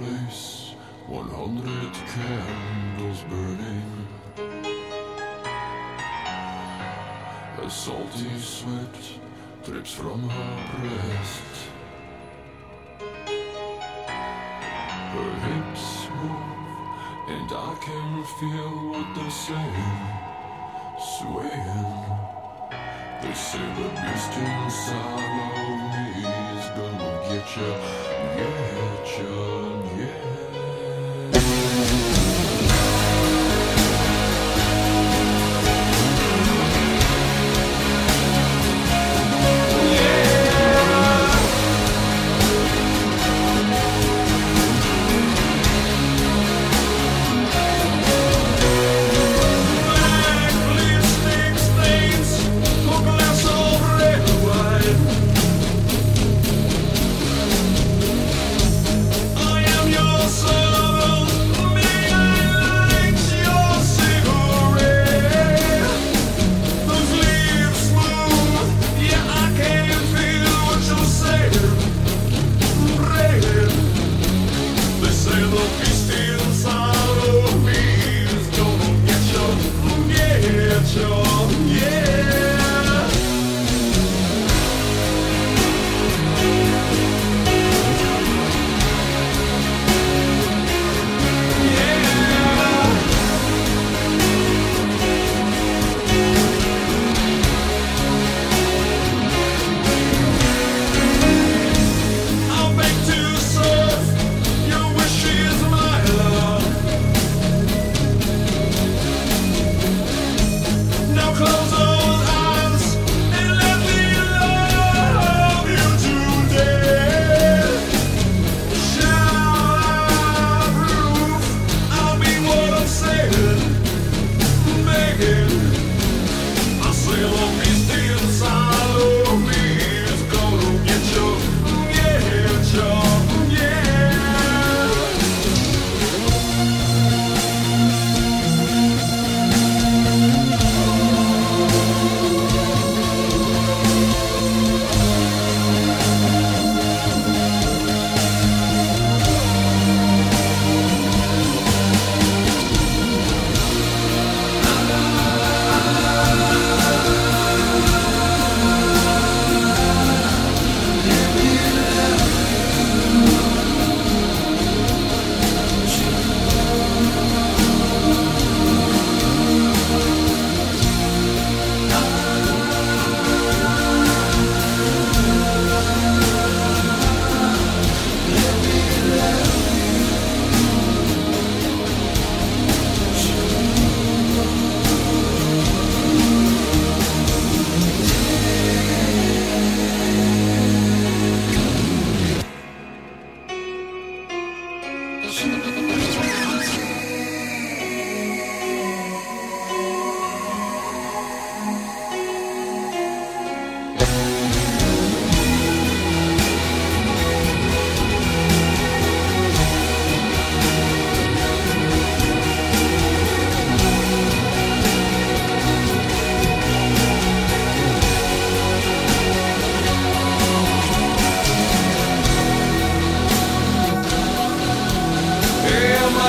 place 100 candles burning. A salty sweat drips from her breast. Her hips move and I can feel what they're saying Swaying The syllables inside вечер, вечер, вечер.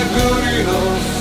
Good enough.